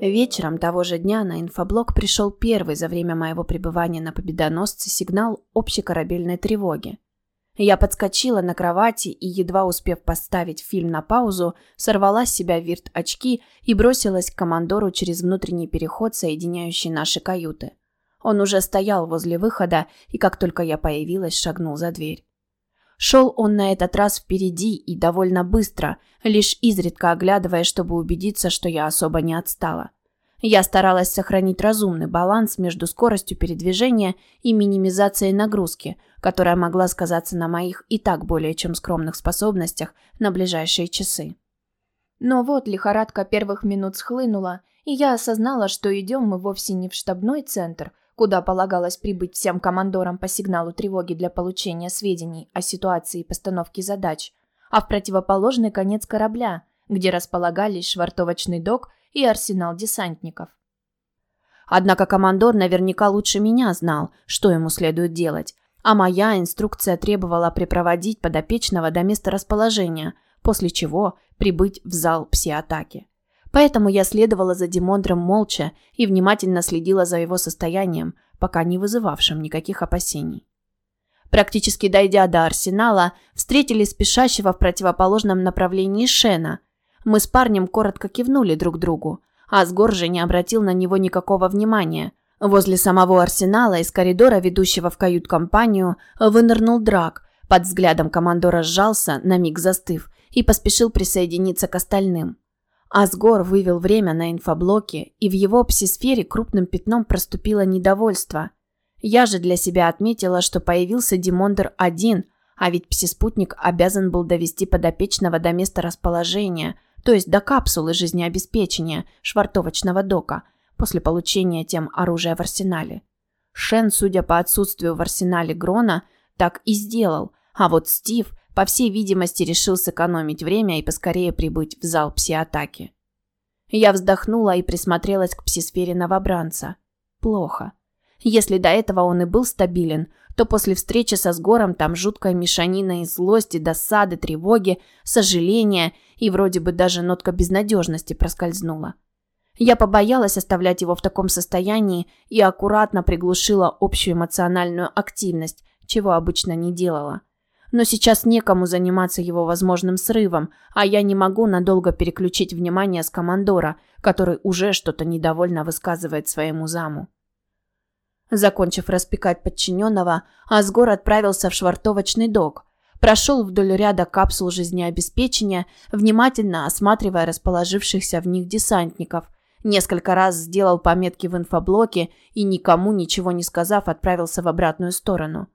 Вечером того же дня на инфоблок пришел первый за время моего пребывания на Победоносце сигнал общекорабельной тревоги. Я подскочила на кровати и, едва успев поставить фильм на паузу, сорвала с себя вирт-очки и бросилась к командору через внутренний переход, соединяющий наши каюты. Он уже стоял возле выхода и, как только я появилась, шагнул за дверь. Шел он на этот раз впереди и довольно быстро, лишь изредка оглядывая, чтобы убедиться, что я особо не отстала. Я старалась сохранить разумный баланс между скоростью передвижения и минимизацией нагрузки, которая могла сказаться на моих и так более чем скромных способностях на ближайшие часы. Но вот лихорадка первых минут схлынула, и я осознала, что идем мы вовсе не в штабной центр, куда полагалось прибыть всем командорам по сигналу тревоги для получения сведений о ситуации и постановке задач, а в противоположный конец корабля, где располагались швартовочный док и арсенал десантников. Однако командор наверняка лучше меня знал, что ему следует делать, а моя инструкция требовала припроводить подопечного до места расположения, после чего прибыть в зал пси-атаки. Поэтому я следовала за Димондром молча и внимательно следила за его состоянием, пока не вызывавшим никаких опасений. Практически дойдя до арсенала, встретили спешащего в противоположном направлении Шена. Мы с парнем коротко кивнули друг другу, а Сгор же не обратил на него никакого внимания. Возле самого арсенала из коридора, ведущего в кают-компанию, вынырнул Драк, под взглядом командора сжался, на миг застыв, и поспешил присоединиться к остальным. Асгор вывел время на инфоблоке, и в его псисфере крупным пятном проступило недовольство. Я же для себя отметила, что появился Димондер один, а ведь псиспутник обязан был довести подопечного до места расположения, то есть до капсулы жизнеобеспечения швартовочного дока, после получения тем оружия в арсенале. Шен, судя по отсутствию в арсенале Грона, так и сделал, а вот Стив по всей видимости, решил сэкономить время и поскорее прибыть в зал пси-атаки. Я вздохнула и присмотрелась к псисфере новобранца. Плохо. Если до этого он и был стабилен, то после встречи со Сгором там жуткая мешанина из злости, досады, тревоги, сожаления и вроде бы даже нотка безнадежности проскользнула. Я побоялась оставлять его в таком состоянии и аккуратно приглушила общую эмоциональную активность, чего обычно не делала но сейчас некому заниматься его возможным срывом, а я не могу надолго переключить внимание с командора, который уже что-то недовольно высказывает своему заму. Закончив распекать подчиненного, Асгор отправился в швартовочный док, прошел вдоль ряда капсул жизнеобеспечения, внимательно осматривая расположившихся в них десантников, несколько раз сделал пометки в инфоблоке и, никому ничего не сказав, отправился в обратную сторону.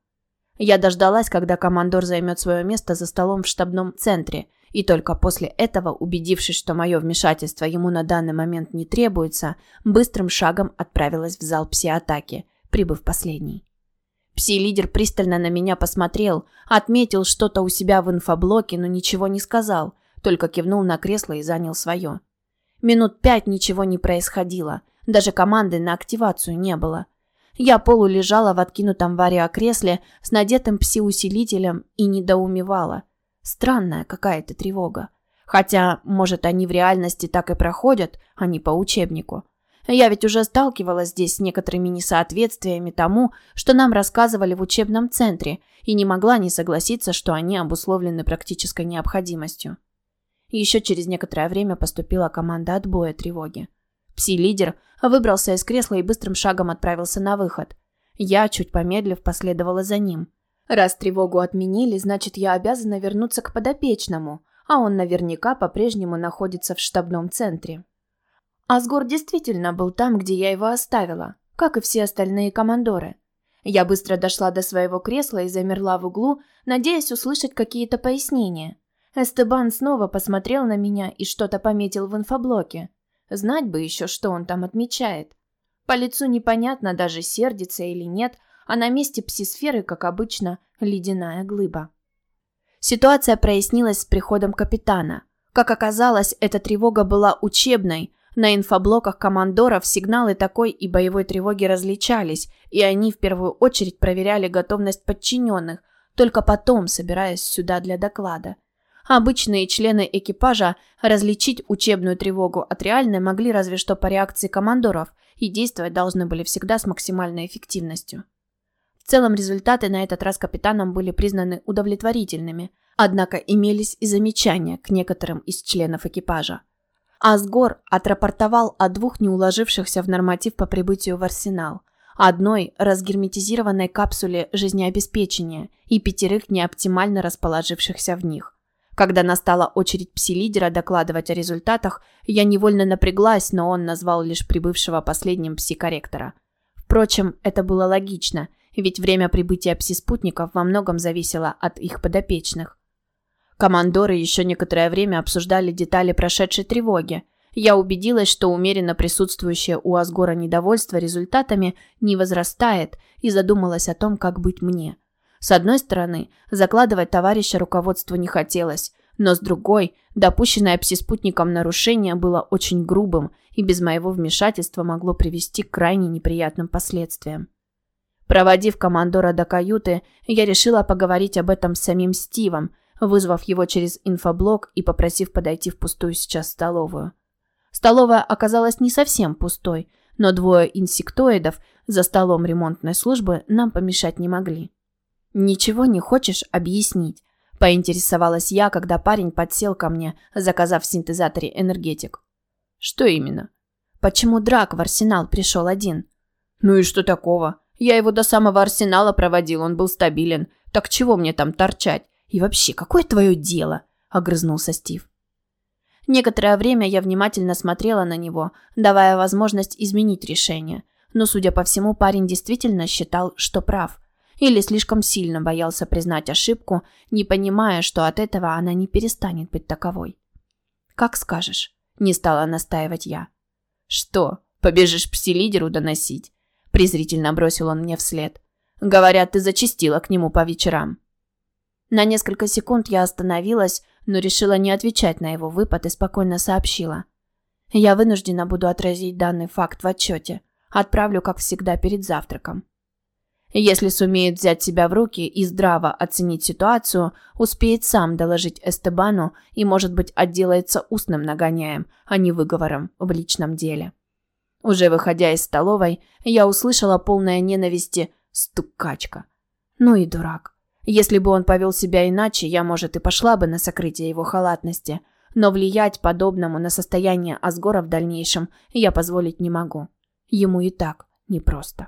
Я дождалась, когда командор займет свое место за столом в штабном центре, и только после этого, убедившись, что мое вмешательство ему на данный момент не требуется, быстрым шагом отправилась в зал пси-атаки, прибыв последний. Пси-лидер пристально на меня посмотрел, отметил что-то у себя в инфоблоке, но ничего не сказал, только кивнул на кресло и занял свое. Минут пять ничего не происходило, даже команды на активацию не было. Я полулежала в откинутом вариокресле с надетым пси-усилителем и недоумевала. Странная какая-то тревога. Хотя, может, они в реальности так и проходят, а не по учебнику. Я ведь уже сталкивалась здесь с некоторыми несоответствиями тому, что нам рассказывали в учебном центре, и не могла не согласиться, что они обусловлены практической необходимостью. Еще через некоторое время поступила команда отбоя тревоги. Пси-лидер выбрался из кресла и быстрым шагом отправился на выход. Я, чуть помедлив, последовала за ним. Раз тревогу отменили, значит, я обязана вернуться к подопечному, а он наверняка по-прежнему находится в штабном центре. Асгор действительно был там, где я его оставила, как и все остальные командоры. Я быстро дошла до своего кресла и замерла в углу, надеясь услышать какие-то пояснения. Эстебан снова посмотрел на меня и что-то пометил в инфоблоке. Знать бы еще, что он там отмечает. По лицу непонятно, даже сердится или нет, а на месте псисферы, как обычно, ледяная глыба. Ситуация прояснилась с приходом капитана. Как оказалось, эта тревога была учебной. На инфоблоках командоров сигналы такой и боевой тревоги различались, и они в первую очередь проверяли готовность подчиненных, только потом собираясь сюда для доклада. Обычные члены экипажа различить учебную тревогу от реальной могли разве что по реакции командоров и действовать должны были всегда с максимальной эффективностью. В целом результаты на этот раз капитаном были признаны удовлетворительными, однако имелись и замечания к некоторым из членов экипажа. Асгор отрапортовал о двух не уложившихся в норматив по прибытию в арсенал, одной разгерметизированной капсуле жизнеобеспечения и пятерых неоптимально расположившихся в них. Когда настала очередь пси-лидера докладывать о результатах, я невольно напряглась, но он назвал лишь прибывшего последним пси-корректора. Впрочем, это было логично, ведь время прибытия пси-спутников во многом зависело от их подопечных. Командоры еще некоторое время обсуждали детали прошедшей тревоги. Я убедилась, что умеренно присутствующее у Асгора недовольство результатами не возрастает и задумалась о том, как быть мне – с одной стороны, закладывать товарища руководству не хотелось, но с другой, допущенное псиспутником нарушение было очень грубым и без моего вмешательства могло привести к крайне неприятным последствиям. Проводив командора до каюты, я решила поговорить об этом с самим Стивом, вызвав его через инфоблок и попросив подойти в пустую сейчас столовую. Столовая оказалась не совсем пустой, но двое инсектоидов за столом ремонтной службы нам помешать не могли. «Ничего не хочешь объяснить?» – поинтересовалась я, когда парень подсел ко мне, заказав в синтезаторе энергетик. «Что именно?» «Почему Драк в Арсенал пришел один?» «Ну и что такого? Я его до самого Арсенала проводил, он был стабилен. Так чего мне там торчать? И вообще, какое твое дело?» – огрызнулся Стив. Некоторое время я внимательно смотрела на него, давая возможность изменить решение. Но, судя по всему, парень действительно считал, что прав – или слишком сильно боялся признать ошибку, не понимая, что от этого она не перестанет быть таковой. «Как скажешь», – не стала настаивать я. «Что, побежишь пси-лидеру доносить?» – презрительно бросил он мне вслед. «Говорят, ты зачастила к нему по вечерам». На несколько секунд я остановилась, но решила не отвечать на его выпад и спокойно сообщила. «Я вынуждена буду отразить данный факт в отчете. Отправлю, как всегда, перед завтраком». Если сумеет взять себя в руки и здраво оценить ситуацию, успеет сам доложить Эстебану и, может быть, отделается устным нагоняем, а не выговором в личном деле. Уже выходя из столовой, я услышала полное ненависти «стукачка». Ну и дурак. Если бы он повел себя иначе, я, может, и пошла бы на сокрытие его халатности, но влиять подобному на состояние Асгора в дальнейшем я позволить не могу. Ему и так непросто.